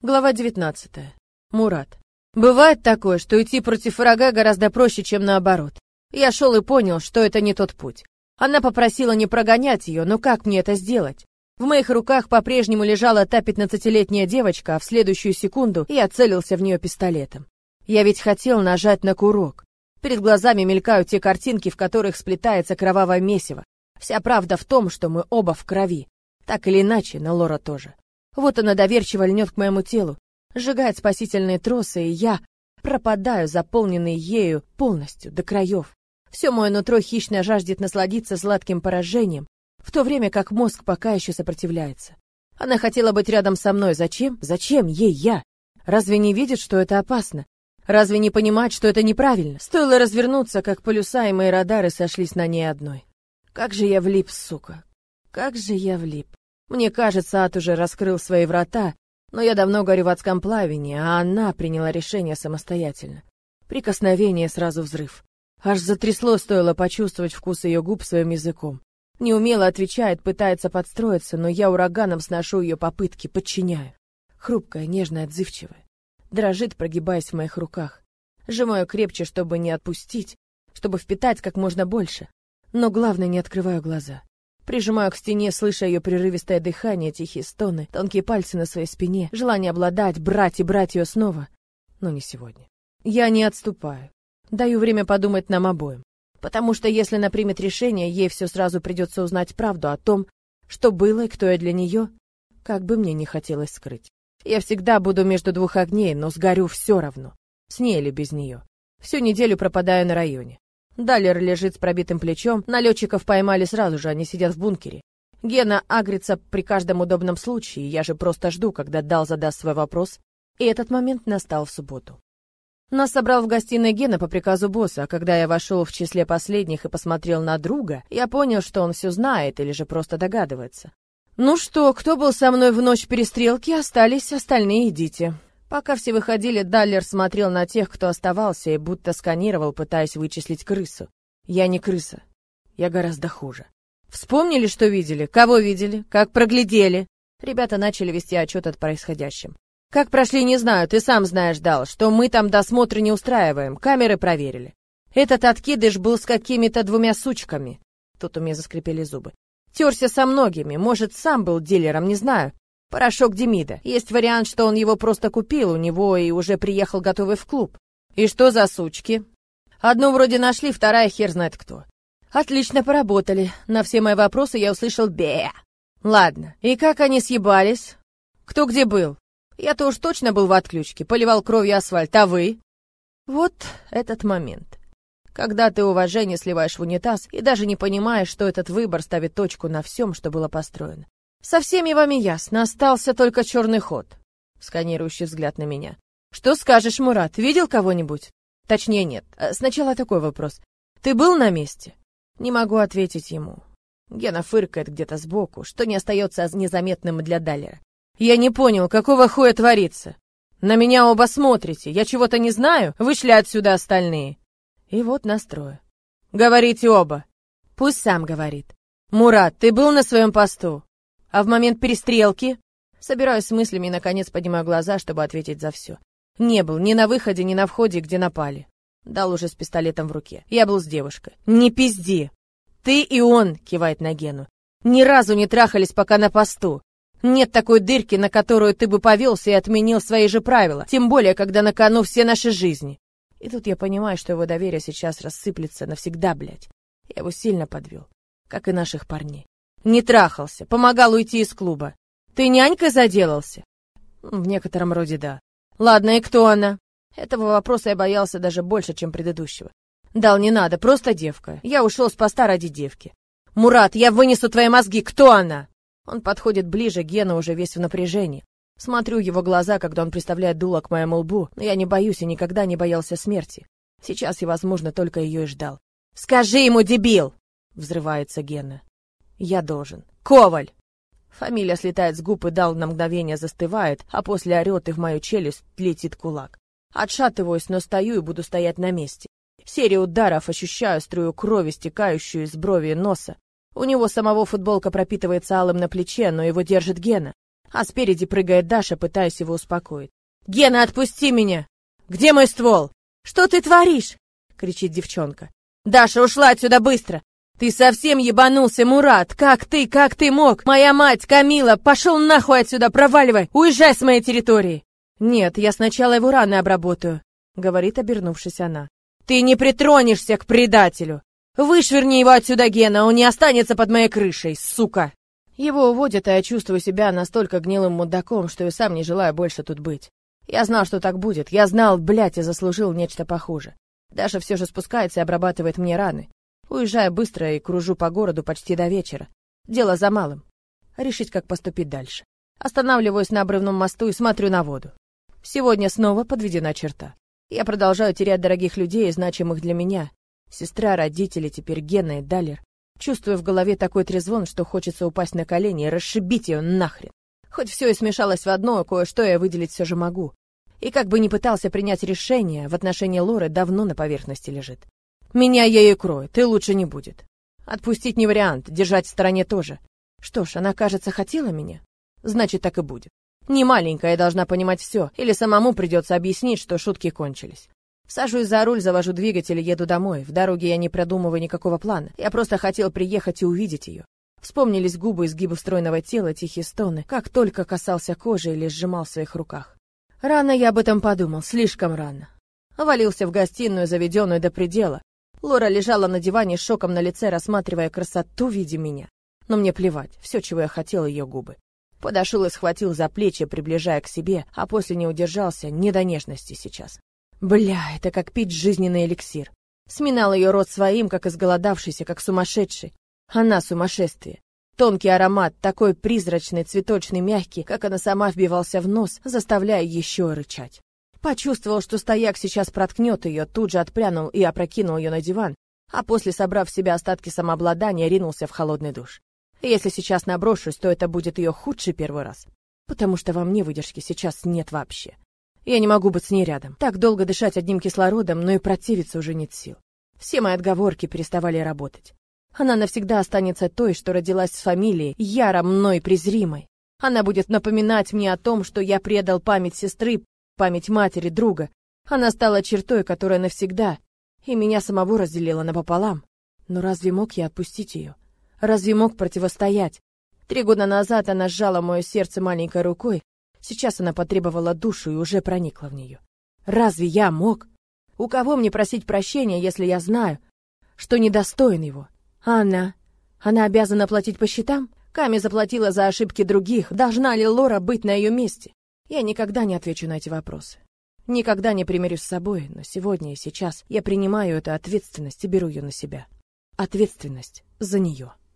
Глава 19. Мурат. Бывает такое, что идти против врага гораздо проще, чем наоборот. Я шел и понял, что это не тот путь. Она попросила не прогонять ее, но как мне это сделать? В моих руках по-прежнему лежала та пятнадцатилетняя девочка, а в следующую секунду я целился в нее пистолетом. Я ведь хотел нажать на курок. Перед глазами мелькают те картинки, в которых сплетается кровавое месиво. Вся правда в том, что мы оба в крови. Так или иначе, но Лора тоже. Вот она доверчиво льнет к моему телу, сжигает спасительные тросы, и я пропадаю, заполненный ею полностью, до краев. Все мое нутро хищно жаждет насладиться сладким поражением, в то время как мозг пока еще сопротивляется. Она хотела быть рядом со мной. Зачем? Зачем ей я? Разве не видит, что это опасно? Разве не понимать, что это неправильно? Стоило развернуться, как полюса и мои радары сошлись на ней одной. Как же я влип, сука. Как же я влип. Мне кажется, ад уже раскрыл свои врата, но я давно горю в адском плавении, а она приняла решение самостоятельно. Прикосновение сразу взрыв. Аж затрясло, стоило почувствовать вкус ее губ своим языком. Неумело отвечает, пытается подстроиться, но я ураганом сношу ее попытки, подчиняю. Хрупкая, нежная, отзывчивая. Дрожит, прогибаясь в моих руках. Сжимаю крепче, чтобы не отпустить, чтобы впитать как можно больше. Но главное, не открываю глаза. Прижимаю к стене, слыша ее прерывистое дыхание, тихие стоны, тонкие пальцы на своей спине, желание обладать, брать и брать ее снова. Но не сегодня. Я не отступаю. Даю время подумать нам обоим. Потому что если она примет решение, ей все сразу придется узнать правду о том, что было и кто я для нее, как бы мне не хотелось скрыть. Я всегда буду между двух огней, но сгорю все равно. С ней или без нее. Всю неделю пропадаю на районе. Далер лежит с пробитым плечом, налетчиков поймали сразу же, они сидят в бункере. Гена агрится при каждом удобном случае, я же просто жду, когда Дал задаст свой вопрос, и этот момент настал в субботу. Нас собрал в гостиной Гена по приказу босса, а когда я вошел в числе последних и посмотрел на друга, я понял, что он все знает или же просто догадывается. «Ну что, кто был со мной в ночь перестрелки, остались, остальные идите», Пока все выходили, Даллер смотрел на тех, кто оставался, и будто сканировал, пытаясь вычислить крысу. Я не крыса. Я гораздо хуже. Вспомнили, что видели? Кого видели? Как проглядели? Ребята начали вести отчет о происходящем. Как прошли, не знаю, ты сам знаешь, Дал, что мы там досмотры не устраиваем, камеры проверили. Этот откидыш был с какими-то двумя сучками. Тут у меня заскрипели зубы. Терся со многими, может, сам был дилером, не знаю. Порошок Демида. Есть вариант, что он его просто купил у него и уже приехал готовый в клуб. И что за сучки? Одну вроде нашли, вторая хер знает кто. Отлично поработали. На все мои вопросы я услышал бе. Ладно, и как они съебались? Кто где был? Я-то уж точно был в отключке, поливал кровью асфальт, а вы? Вот этот момент. Когда ты уважение сливаешь в унитаз и даже не понимаешь, что этот выбор ставит точку на всем, что было построено. Со всеми вами ясно, остался только черный ход. Сканирующий взгляд на меня. Что скажешь, Мурат, видел кого-нибудь? Точнее, нет. Э, сначала такой вопрос. Ты был на месте? Не могу ответить ему. Гена фыркает где-то сбоку, что не остается незаметным для Даллера. Я не понял, какого хуя творится? На меня оба смотрите, я чего-то не знаю? Вышли отсюда остальные. И вот настрою. Говорите оба. Пусть сам говорит. Мурат, ты был на своем посту? А в момент перестрелки? Собираюсь с мыслями и, наконец, поднимаю глаза, чтобы ответить за все. Не был ни на выходе, ни на входе, где напали. Дал уже с пистолетом в руке. Я был с девушкой. Не пизди! Ты и он, кивает на Гену. Ни разу не трахались, пока на посту. Нет такой дырки, на которую ты бы повелся и отменил свои же правила, тем более, когда на кону все наши жизни. И тут я понимаю, что его доверие сейчас рассыплется навсегда, блядь. Я его сильно подвел, как и наших парней. Не трахался, помогал уйти из клуба. Ты нянькой заделался? В некотором роде да. Ладно, и кто она? Этого вопроса я боялся даже больше, чем предыдущего. Дал, не надо, просто девка. Я ушел с поста ради девки. Мурат, я вынесу твои мозги, кто она? Он подходит ближе, Гена уже весь в напряжении. Смотрю его глаза, когда он приставляет дуло к моему лбу, но я не боюсь и никогда не боялся смерти. Сейчас я, возможно, только ее и ждал. «Скажи ему, дебил!» — взрывается Гена. Я должен. Коваль! Фамилия слетает с губ и дал на мгновение застывает, а после орет и в мою челюсть летит кулак. Отшатываюсь, но стою и буду стоять на месте. Серия ударов ощущаю струю крови, стекающую из брови и носа. У него самого футболка пропитывается алым на плече, но его держит Гена. а спереди прыгает Даша, пытаясь его успокоить. «Гена, отпусти меня! Где мой ствол?» «Что ты творишь?» — кричит девчонка. «Даша ушла отсюда быстро! Ты совсем ебанулся, Мурат! Как ты, как ты мог? Моя мать, Камила, пошел нахуй отсюда, проваливай! Уезжай с моей территории!» «Нет, я сначала его раны обработаю», — говорит, обернувшись она. «Ты не притронешься к предателю! Вышвырни его отсюда, Гена, он не останется под моей крышей, сука!» Его уводят, а я чувствую себя настолько гнилым мудаком, что и сам не желаю больше тут быть. Я знал, что так будет. Я знал, блядь, и заслужил нечто похуже. Даша все же спускается и обрабатывает мне раны. Уезжаю быстро и кружу по городу почти до вечера. Дело за малым. Решить, как поступить дальше. Останавливаюсь на обрывном мосту и смотрю на воду. Сегодня снова подведена черта. Я продолжаю терять дорогих людей, значимых для меня. Сестра, родители, теперь Гена и Далер. Чувствую в голове такой трезвон, что хочется упасть на колени и расшибить ее нахрен. Хоть все и смешалось в одно, кое-что я выделить все же могу. И как бы ни пытался принять решение, в отношении Лоры давно на поверхности лежит. Меня ею кроет, и лучше не будет. Отпустить не вариант, держать в стороне тоже. Что ж, она, кажется, хотела меня. Значит, так и будет. Не маленькая, должна понимать все, или самому придется объяснить, что шутки кончились. Сажусь за руль, завожу двигатель и еду домой. В дороге я не продумываю никакого плана. Я просто хотел приехать и увидеть ее. Вспомнились губы, изгибы стройного тела, тихие стоны, как только касался кожи или сжимал в своих руках. Рано я об этом подумал, слишком рано. Валился в гостиную, заведенную до предела. Лора лежала на диване с шоком на лице, рассматривая красоту в виде меня. Но мне плевать, все, чего я хотел, ее губы. Подошел и схватил за плечи, приближая к себе, а после не удержался, не до нежности сейчас. Бля, это как пить жизненный эликсир. Сминал ее рот своим, как изголодавшийся, как сумасшедший. Она сумасшествие. Тонкий аромат, такой призрачный, цветочный, мягкий, как она сама вбивался в нос, заставляя еще рычать. Почувствовал, что стояк сейчас проткнет ее, тут же отпрянул и опрокинул ее на диван, а после, собрав в себя остатки самообладания, ринулся в холодный душ. Если сейчас наброшусь, то это будет ее худший первый раз, потому что во мне выдержки сейчас нет вообще. Я не могу быть с ней рядом. Так долго дышать одним кислородом, но и противиться уже нет сил. Все мои отговорки переставали работать. Она навсегда останется той, что родилась с фамилией, яро мной презримой. Она будет напоминать мне о том, что я предал память сестры, память матери, друга. Она стала чертой, которая навсегда, и меня самого разделила напополам. Но разве мог я отпустить ее? Разве мог противостоять? Три года назад она сжала мое сердце маленькой рукой, Сейчас она потребовала душу и уже проникла в нее. Разве я мог? У кого мне просить прощения, если я знаю, что недостоин его? А она? Она обязана платить по счетам? Ками заплатила за ошибки других. Должна ли Лора быть на ее месте? Я никогда не отвечу на эти вопросы. Никогда не примирюсь с собой, но сегодня и сейчас я принимаю эту ответственность и беру ее на себя. Ответственность за нее.